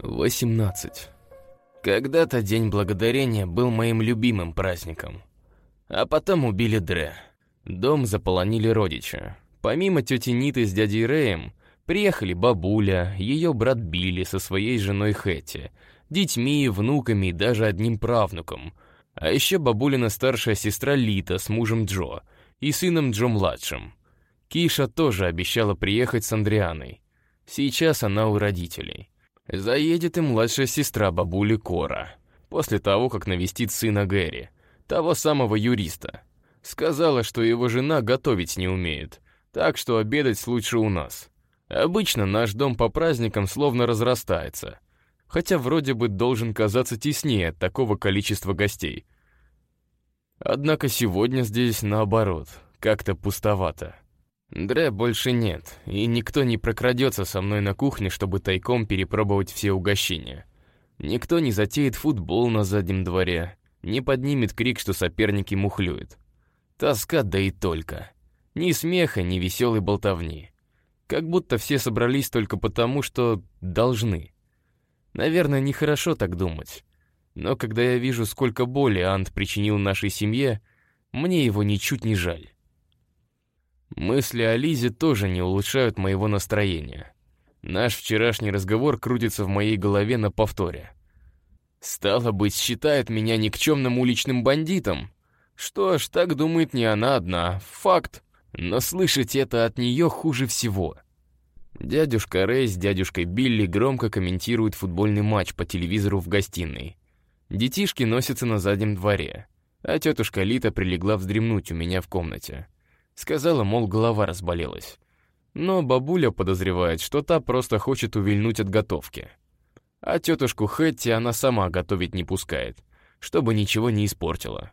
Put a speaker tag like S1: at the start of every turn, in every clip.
S1: 18. Когда-то День Благодарения был моим любимым праздником. А потом убили Дре. Дом заполонили родичи. Помимо тети Ниты с дядей Рэем, приехали бабуля, ее брат Билли со своей женой Хэти, детьми, внуками и даже одним правнуком. А еще бабулина старшая сестра Лита с мужем Джо и сыном Джо-младшим. Киша тоже обещала приехать с Андрианой. Сейчас она у родителей. Заедет и младшая сестра бабули Кора, после того, как навестит сына Гэри, того самого юриста. Сказала, что его жена готовить не умеет, так что обедать лучше у нас. Обычно наш дом по праздникам словно разрастается, хотя вроде бы должен казаться теснее от такого количества гостей. Однако сегодня здесь наоборот, как-то пустовато. Дре больше нет, и никто не прокрадется со мной на кухне, чтобы тайком перепробовать все угощения. Никто не затеет футбол на заднем дворе, не поднимет крик, что соперники мухлюют. Тоска, да и только. Ни смеха, ни веселой болтовни. Как будто все собрались только потому, что должны. Наверное, нехорошо так думать. Но когда я вижу, сколько боли Ант причинил нашей семье, мне его ничуть не жаль. Мысли о Лизе тоже не улучшают моего настроения. Наш вчерашний разговор крутится в моей голове на повторе. Стало быть, считает меня никчемным уличным бандитом. Что ж, так думает не она одна, факт. Но слышать это от нее хуже всего. Дядюшка Рэй с дядюшкой Билли громко комментируют футбольный матч по телевизору в гостиной. Детишки носятся на заднем дворе, а тетушка Лита прилегла вздремнуть у меня в комнате. Сказала, мол, голова разболелась. Но бабуля подозревает, что та просто хочет увильнуть от готовки. А тетушку Хэтти она сама готовить не пускает, чтобы ничего не испортила.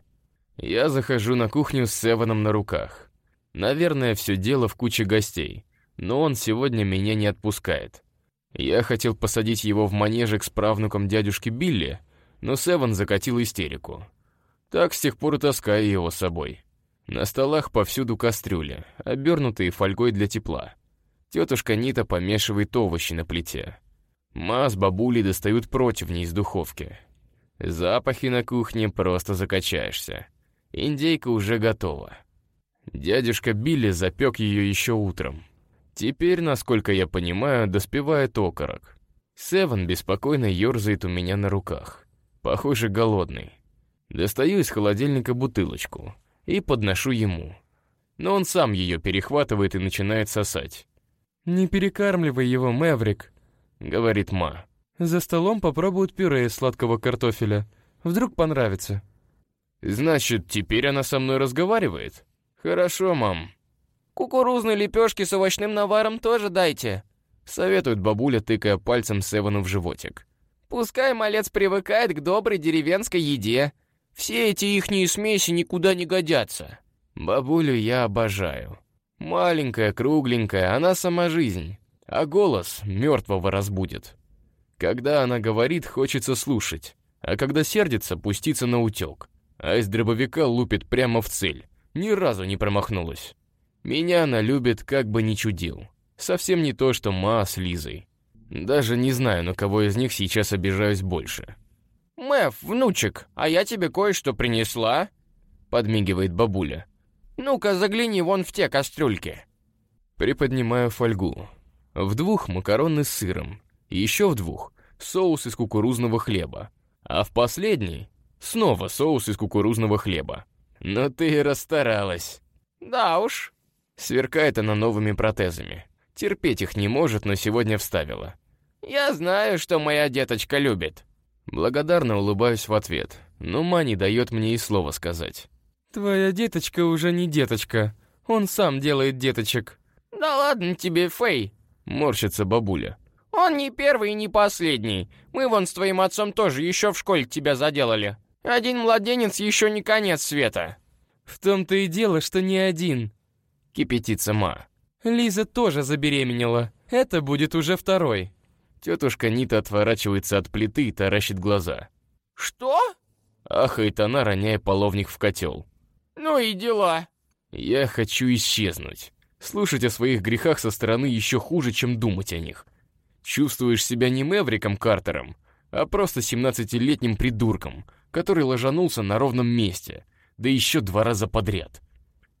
S1: Я захожу на кухню с Севаном на руках. Наверное, все дело в куче гостей, но он сегодня меня не отпускает. Я хотел посадить его в манежек с правнуком дядюшки Билли, но Севан закатил истерику. Так с тех пор и таскаю его с собой. На столах повсюду кастрюли, обернутые фольгой для тепла. Тетушка Нита помешивает овощи на плите. Ма с бабулей достают противни из духовки. Запахи на кухне просто закачаешься. Индейка уже готова. Дядюшка Билли запек ее еще утром. Теперь, насколько я понимаю, доспевает окорок. Севен беспокойно ерзает у меня на руках. Похоже, голодный. Достаю из холодильника бутылочку — и подношу ему. Но он сам ее перехватывает и начинает сосать.
S2: «Не перекармливай его, Мэврик», —
S1: говорит Ма.
S2: «За столом попробуют пюре из сладкого картофеля. Вдруг понравится».
S1: «Значит, теперь она со мной разговаривает? Хорошо, мам».
S3: «Кукурузные лепешки с овощным наваром тоже дайте», —
S1: советует бабуля, тыкая пальцем Севану в животик.
S3: «Пускай малец привыкает к доброй деревенской еде. Все эти ихние смеси никуда не годятся.
S1: Бабулю я обожаю. Маленькая, кругленькая, она сама жизнь. А голос мертвого разбудит. Когда она говорит, хочется слушать. А когда сердится, пуститься на утек. А из дробовика лупит прямо в цель. Ни разу не промахнулась. Меня она любит, как бы ни чудил. Совсем не то, что Ма с Лизой. Даже не знаю, на кого из них сейчас обижаюсь больше.
S3: «Мэв, внучек, а я тебе кое-что принесла», — подмигивает бабуля. «Ну-ка, загляни вон в те кастрюльки».
S1: Приподнимаю фольгу. В двух макароны с сыром, еще в двух соус из кукурузного хлеба, а в последней снова соус из кукурузного хлеба. Но ты расстаралась.
S3: Да уж.
S1: Сверкает она новыми протезами. Терпеть их не может, но сегодня вставила.
S3: Я знаю, что моя деточка любит.
S1: Благодарно улыбаюсь в ответ, но Мани дает мне и слова сказать.
S2: «Твоя деточка уже не деточка. Он сам делает деточек».
S3: «Да ладно тебе, Фэй!»
S1: — морщится бабуля.
S3: «Он не первый и не последний. Мы вон с твоим отцом тоже еще в школе тебя заделали. Один младенец еще не конец света».
S2: «В том-то и дело, что не один», —
S1: кипятится Ма.
S2: «Лиза тоже забеременела. Это будет уже второй».
S1: Тетушка Нита отворачивается от плиты и таращит глаза.
S3: «Что?»
S1: Ахает она, роняя половник в котел.
S3: «Ну и дела».
S1: Я хочу исчезнуть. Слушать о своих грехах со стороны еще хуже, чем думать о них. Чувствуешь себя не Мэвриком Картером, а просто 17-летним придурком, который ложанулся на ровном месте, да еще два раза подряд.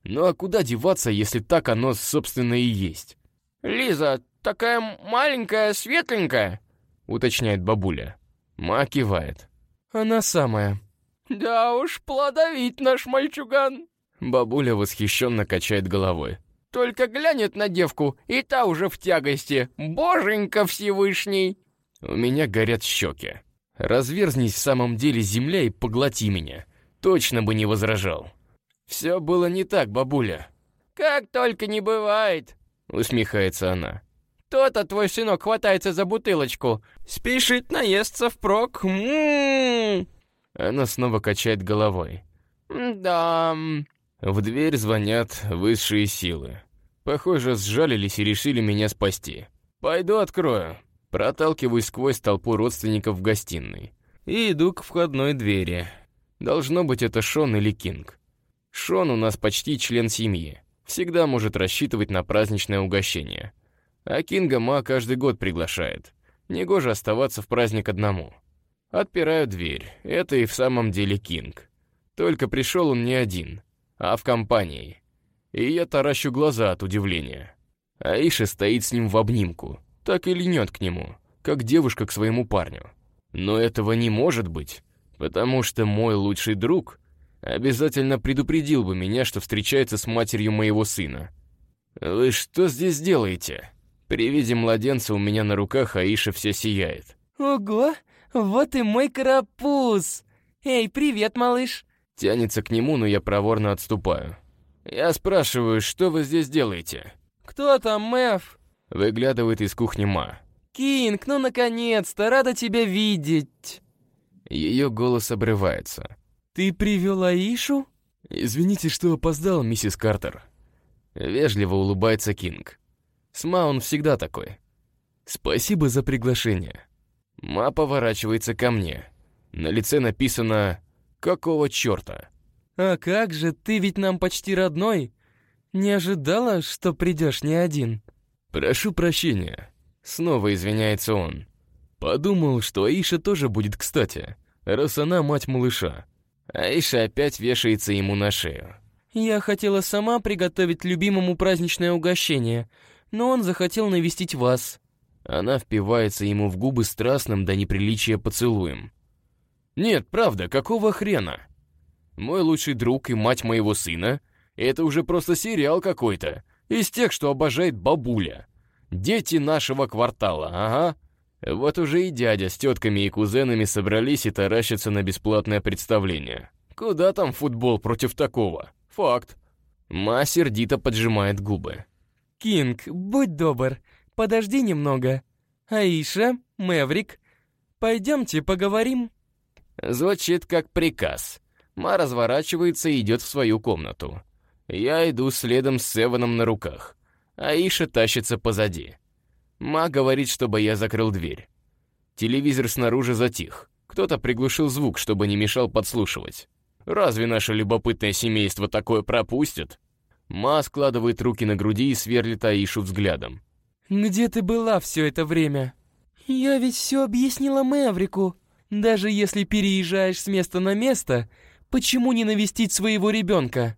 S1: Ну а куда деваться, если так оно, собственно, и есть?
S3: «Лиза, такая маленькая, светленькая», —
S1: уточняет бабуля. Ма кивает.
S2: «Она самая».
S3: «Да уж, плодовит наш мальчуган».
S1: Бабуля восхищенно качает головой.
S3: «Только глянет на девку, и та уже в тягости. Боженька Всевышний!»
S1: У меня горят щеки. Разверзнись в самом деле земля и поглоти меня. Точно бы не возражал. Все было не так, бабуля.
S3: «Как только не бывает!»
S1: Усмехается она.
S3: То-то твой сынок хватается за бутылочку. Спешит наесться впрок. М -м -м.
S1: Она снова качает головой.
S3: Да.
S1: В дверь звонят высшие силы. Похоже, сжалились и решили меня спасти. Пойду открою. Проталкиваюсь сквозь толпу родственников в гостиной. И иду к входной двери. Должно быть, это Шон или Кинг. Шон у нас почти член семьи. Всегда может рассчитывать на праздничное угощение. А Кинга Ма каждый год приглашает. Негоже оставаться в праздник одному. Отпираю дверь. Это и в самом деле Кинг. Только пришел он не один, а в компании. И я таращу глаза от удивления. Аиша стоит с ним в обнимку, так и льнет к нему, как девушка к своему парню. Но этого не может быть, потому что мой лучший друг обязательно предупредил бы меня, что встречается с матерью моего сына. «Вы что здесь делаете?» При виде младенца у меня на руках Аиша вся сияет.
S2: «Ого, вот и мой карапуз! Эй, привет, малыш!»
S1: Тянется к нему, но я проворно отступаю. Я спрашиваю, что вы здесь делаете?
S2: «Кто там, Мэв?»
S1: Выглядывает из кухни Ма.
S2: «Кинг, ну наконец-то, рада тебя видеть!»
S1: Ее голос обрывается.
S2: «Ты привел Аишу?»
S1: «Извините, что опоздал, миссис Картер». Вежливо улыбается Кинг. С Ма он всегда такой. «Спасибо за приглашение». Ма поворачивается ко мне. На лице написано «Какого черта?»
S2: «А как же, ты ведь нам почти родной. Не ожидала, что придешь не один?»
S1: «Прошу прощения». Снова извиняется он. Подумал, что Аиша тоже будет кстати, раз она мать малыша. Аиша опять вешается ему на шею.
S2: «Я хотела сама приготовить любимому праздничное угощение, но он захотел навестить вас».
S1: Она впивается ему в губы страстным до неприличия поцелуем. «Нет, правда, какого хрена? Мой лучший друг и мать моего сына — это уже просто сериал какой-то, из тех, что обожает бабуля. Дети нашего квартала, ага». Вот уже и дядя с тетками и кузенами собрались и таращатся на бесплатное представление. Куда там футбол против такого? Факт. Ма сердито поджимает губы.
S2: «Кинг, будь добр, подожди немного. Аиша, Мэврик, пойдемте поговорим».
S1: Звучит как приказ. Ма разворачивается и идет в свою комнату. Я иду следом с Севаном на руках. Аиша тащится позади. Ма говорит, чтобы я закрыл дверь. Телевизор снаружи затих. Кто-то приглушил звук, чтобы не мешал подслушивать. Разве наше любопытное семейство такое пропустит? Ма складывает руки на груди и сверлит Аишу взглядом.
S2: «Где ты была все это время?» «Я ведь все объяснила Мэврику. Даже если переезжаешь с места на место, почему не навестить своего ребенка?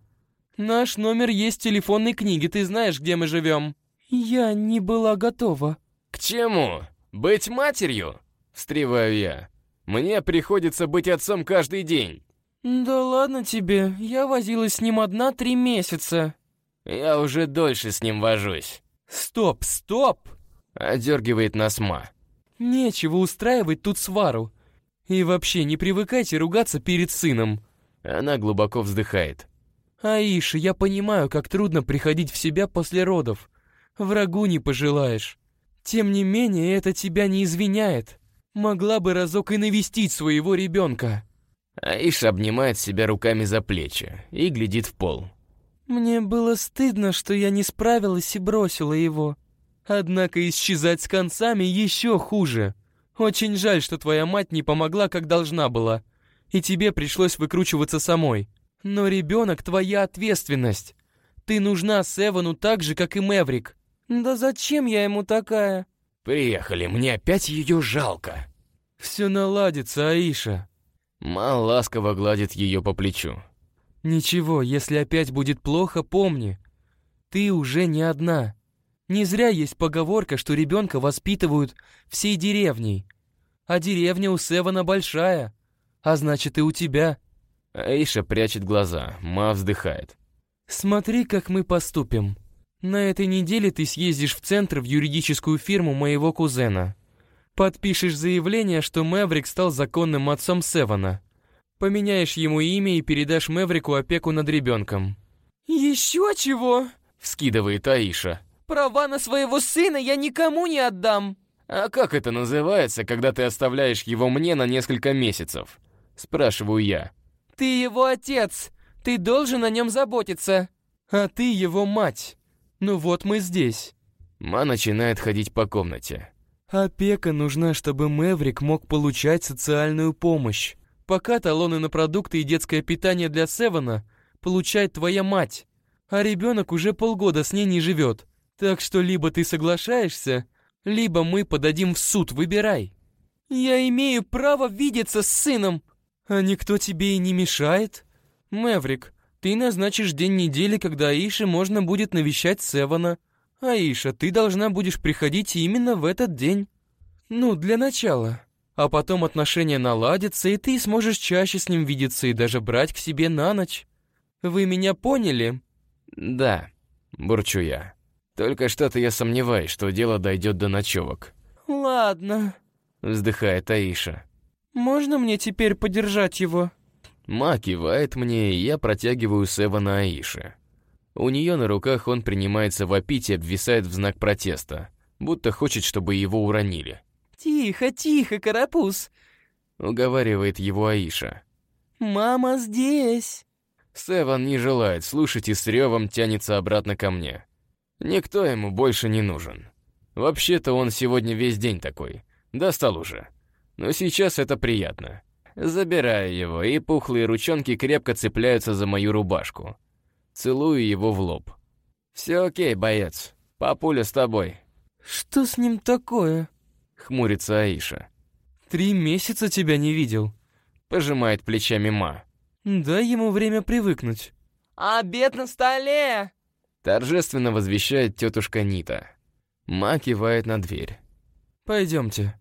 S2: Наш номер есть в телефонной книге, ты знаешь, где мы живем». «Я не была готова».
S1: «К чему? Быть матерью?» — встреваю я. «Мне приходится быть отцом каждый день».
S2: «Да ладно тебе, я возилась с ним одна три месяца».
S1: «Я уже дольше с ним вожусь».
S2: «Стоп, стоп!»
S1: — одергивает нас Ма.
S2: «Нечего устраивать тут свару. И вообще, не привыкайте ругаться перед сыном».
S1: Она глубоко вздыхает.
S2: «Аиша, я понимаю, как трудно приходить в себя после родов врагу не пожелаешь. Тем не менее, это тебя не извиняет. Могла бы разок и навестить своего ребенка.
S1: Аиша обнимает себя руками за плечи и глядит в пол.
S2: Мне было стыдно, что я не справилась и бросила его. Однако исчезать с концами еще хуже. Очень жаль, что твоя мать не помогла, как должна была, и тебе пришлось выкручиваться самой. Но ребенок — твоя ответственность. Ты нужна Севану так же, как и Мэврик. «Да зачем я ему такая?»
S1: Приехали, мне опять ее жалко.
S2: Все наладится, Аиша.
S1: Ма ласково гладит ее по плечу.
S2: Ничего, если опять будет плохо, помни. Ты уже не одна. Не зря есть поговорка, что ребенка воспитывают всей деревней. А деревня у Севана большая, а значит и у тебя.
S1: Аиша прячет глаза, Ма вздыхает.
S2: Смотри, как мы поступим. На этой неделе ты съездишь в центр в юридическую фирму моего кузена. Подпишешь заявление, что Мэврик стал законным отцом Севана. Поменяешь ему имя и передашь Мэврику опеку над ребенком. «Еще чего?»
S1: — вскидывает Аиша.
S2: «Права на своего сына я никому не отдам!»
S1: «А как это называется, когда ты оставляешь его мне на несколько месяцев?» — спрашиваю я.
S2: «Ты его отец! Ты должен о нем заботиться! А ты его мать! Ну вот мы здесь!»
S1: Ма начинает ходить по комнате.
S2: Опека нужна, чтобы Мэврик мог получать социальную помощь. Пока талоны на продукты и детское питание для Севена получает твоя мать, а ребенок уже полгода с ней не живет. Так что либо ты соглашаешься, либо мы подадим в суд, выбирай. Я имею право видеться с сыном, а никто тебе и не мешает. Мэврик, ты назначишь день недели, когда Аише можно будет навещать Севана. «Аиша, ты должна будешь приходить именно в этот день. Ну, для начала. А потом отношения наладятся, и ты сможешь чаще с ним видеться и даже брать к себе на ночь. Вы меня поняли?»
S1: «Да», — бурчу я. «Только что-то я сомневаюсь, что дело дойдет до ночевок».
S2: «Ладно», —
S1: вздыхает Аиша.
S2: «Можно мне теперь подержать его?»
S1: Ма кивает мне, и я протягиваю Сева на Аише. У нее на руках он принимается вопить и обвисает в знак протеста, будто хочет, чтобы его уронили.
S2: «Тихо, тихо, карапуз!»
S1: — уговаривает его Аиша.
S2: «Мама здесь!»
S1: Севан не желает слушать и с ревом тянется обратно ко мне. Никто ему больше не нужен. Вообще-то он сегодня весь день такой. Достал уже. Но сейчас это приятно. Забираю его, и пухлые ручонки крепко цепляются за мою рубашку. Целую его в лоб. «Все окей, боец. Папуля с тобой».
S2: «Что с ним такое?»
S1: — хмурится Аиша.
S2: «Три месяца тебя не видел», —
S1: пожимает плечами Ма.
S2: «Дай ему время привыкнуть». «Обед на столе!»
S1: — торжественно возвещает тетушка Нита. Ма кивает на дверь.
S2: «Пойдемте».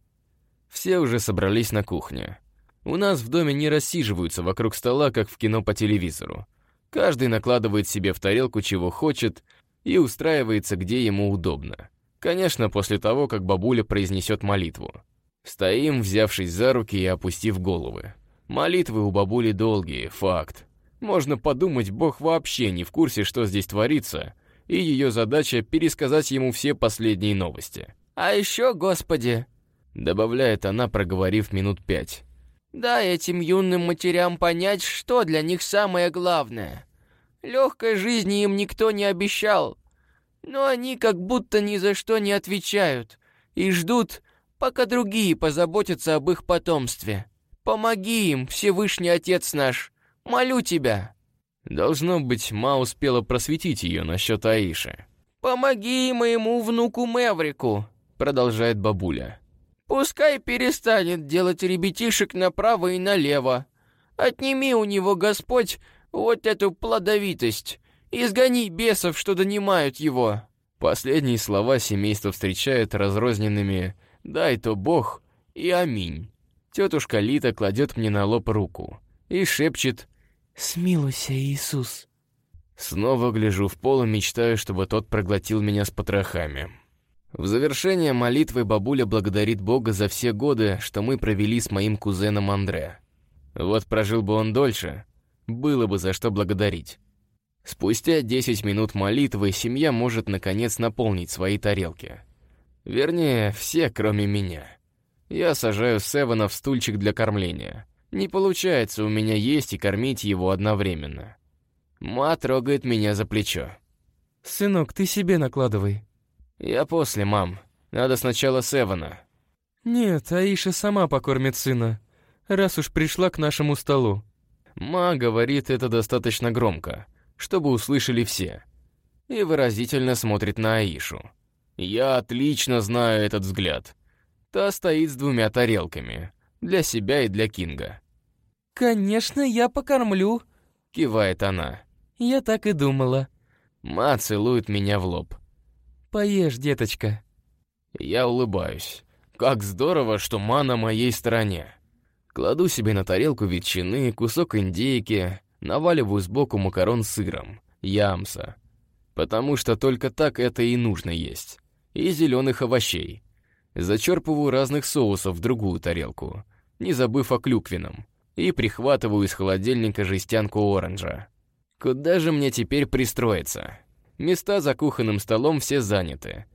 S1: Все уже собрались на кухне. У нас в доме не рассиживаются вокруг стола, как в кино по телевизору. Каждый накладывает себе в тарелку чего хочет и устраивается, где ему удобно. Конечно, после того, как бабуля произнесет молитву. Стоим, взявшись за руки и опустив головы. Молитвы у бабули долгие, факт. Можно подумать, Бог вообще не в курсе, что здесь творится, и ее задача пересказать ему все последние новости.
S2: «А еще, Господи!»
S1: Добавляет она, проговорив минут пять.
S2: Дай этим юным матерям понять, что для них самое главное. Легкой жизни им никто не обещал, но они как будто ни за что не отвечают и ждут, пока другие позаботятся об их потомстве. Помоги им, Всевышний Отец наш, молю тебя».
S1: Должно быть, Ма успела просветить ее насчет Аиши.
S2: «Помоги моему внуку Меврику», — продолжает бабуля. Пускай перестанет делать ребятишек направо и налево. Отними у него, Господь, вот эту плодовитость. Изгони бесов, что донимают его».
S1: Последние слова семейство встречает разрозненными «дай то Бог» и «Аминь». Тетушка Лита кладет мне на лоб руку и шепчет
S2: «Смилуйся, Иисус».
S1: Снова гляжу в пол и мечтаю, чтобы тот проглотил меня с потрохами. В завершение молитвы бабуля благодарит Бога за все годы, что мы провели с моим кузеном Андре. Вот прожил бы он дольше, было бы за что благодарить. Спустя 10 минут молитвы семья может наконец наполнить свои тарелки. Вернее, все, кроме меня. Я сажаю Севена в стульчик для кормления. Не получается у меня есть и кормить его одновременно. Ма трогает меня за плечо.
S2: «Сынок, ты себе накладывай»,
S1: «Я после, мам. Надо сначала Севена».
S2: «Нет, Аиша сама покормит сына, раз уж пришла к нашему столу».
S1: Ма говорит это достаточно громко, чтобы услышали все. И выразительно смотрит на Аишу. Я отлично знаю этот взгляд. Та стоит с двумя тарелками. Для себя и для Кинга.
S2: «Конечно, я покормлю», —
S1: кивает она.
S2: «Я так и думала».
S1: Ма целует меня в лоб.
S2: «Поешь, деточка».
S1: Я улыбаюсь. Как здорово, что Ма на моей стороне. Кладу себе на тарелку ветчины, кусок индейки, наваливаю сбоку макарон с сыром, ямса. Потому что только так это и нужно есть. И зеленых овощей. Зачерпываю разных соусов в другую тарелку, не забыв о клюквенном, и прихватываю из холодильника жестянку оранжа. Куда же мне теперь пристроиться? Места за кухонным столом все заняты.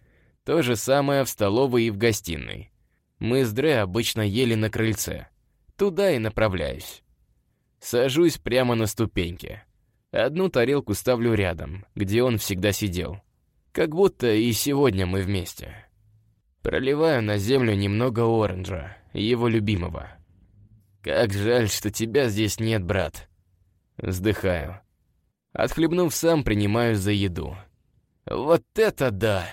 S1: То же самое в столовой и в гостиной. Мы с Дре обычно ели на крыльце. Туда и направляюсь. Сажусь прямо на ступеньке. Одну тарелку ставлю рядом, где он всегда сидел. Как будто и сегодня мы вместе. Проливаю на землю немного оранжа, его любимого. Как жаль, что тебя здесь нет, брат. Вздыхаю. Отхлебнув сам, принимаю за еду. Вот это да!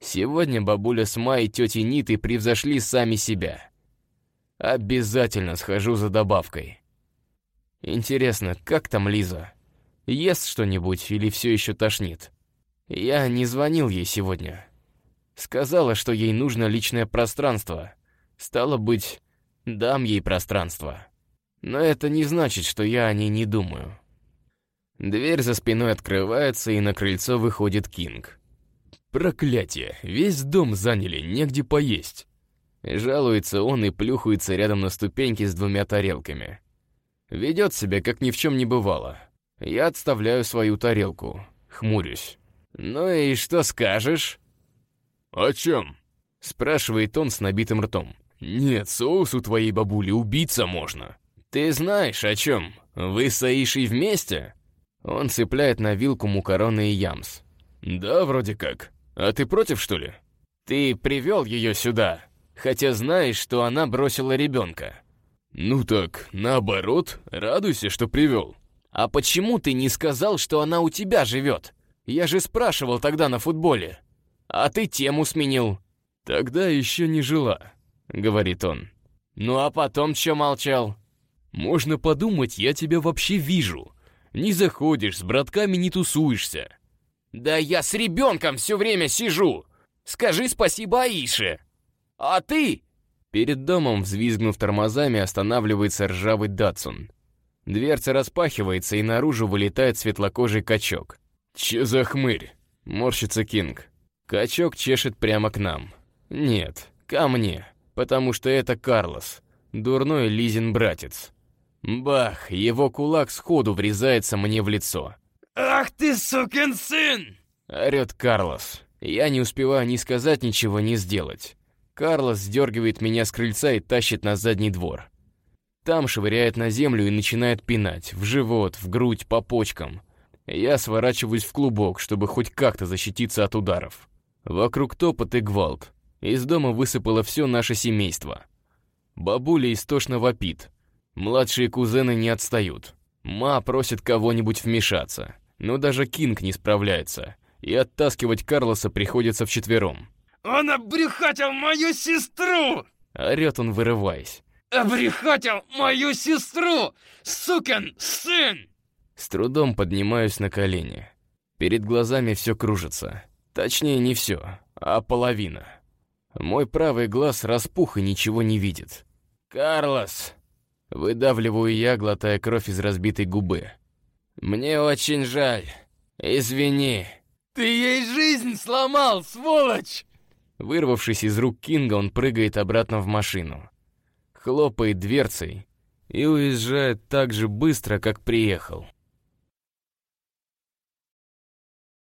S1: Сегодня бабуля с Май и тетей Нитой превзошли сами себя. Обязательно схожу за добавкой. Интересно, как там Лиза? Ест что-нибудь или все еще тошнит? Я не звонил ей сегодня. Сказала, что ей нужно личное пространство. Стало быть, дам ей пространство. Но это не значит, что я о ней не думаю. Дверь за спиной открывается, и на крыльцо выходит Кинг. Проклятие, весь дом заняли, негде поесть. Жалуется он и плюхается рядом на ступеньке с двумя тарелками. Ведет себя, как ни в чем не бывало. Я отставляю свою тарелку, хмурюсь. «Ну и что скажешь?»
S4: «О чем?»
S1: — спрашивает он с набитым ртом.
S4: «Нет, соус у твоей бабули убиться можно».
S1: «Ты знаешь, о чем? Вы с Аишей вместе?» Он цепляет на вилку мукароны и ямс.
S4: «Да, вроде как. А ты против, что ли?»
S1: «Ты привел ее сюда, хотя знаешь, что она бросила ребенка».
S4: «Ну так, наоборот, радуйся, что привел».
S1: «А почему ты не сказал, что она у тебя живет? Я же спрашивал тогда на футболе». А ты тему сменил.
S4: Тогда еще не жила, говорит он.
S1: Ну а потом что молчал?
S4: Можно подумать, я тебя вообще вижу. Не заходишь, с братками не тусуешься.
S1: Да я с ребенком все время сижу. Скажи спасибо Аише. А ты? Перед домом, взвизгнув тормозами, останавливается ржавый Датсун. Дверца распахивается, и наружу вылетает светлокожий качок.
S4: «Че за хмырь?» — морщится Кинг.
S1: Качок чешет прямо к нам. Нет, ко мне, потому что это Карлос, дурной Лизин братец. Бах, его кулак сходу врезается мне в лицо.
S4: «Ах ты, сукин сын!»
S1: — орёт Карлос. Я не успеваю ни сказать ничего, ни сделать. Карлос сдергивает меня с крыльца и тащит на задний двор. Там швыряет на землю и начинает пинать, в живот, в грудь, по почкам. Я сворачиваюсь в клубок, чтобы хоть как-то защититься от ударов. Вокруг топот и гвалт. Из дома высыпало все наше семейство. Бабуля истошно вопит. Младшие кузены не отстают. Ма просит кого-нибудь вмешаться. Но даже Кинг не справляется. И оттаскивать Карлоса приходится вчетвером.
S4: «Он обрехатил мою сестру!»
S1: Орет он, вырываясь.
S4: «Обрехатил мою сестру! Сукин сын!»
S1: С трудом поднимаюсь на колени. Перед глазами все кружится. Точнее, не все, а половина. Мой правый глаз распух и ничего не видит. «Карлос!» Выдавливаю я, глотая кровь из разбитой губы. «Мне очень жаль. Извини».
S4: «Ты ей жизнь сломал, сволочь!»
S1: Вырвавшись из рук Кинга, он прыгает обратно в машину. Хлопает дверцей и уезжает так же быстро, как приехал.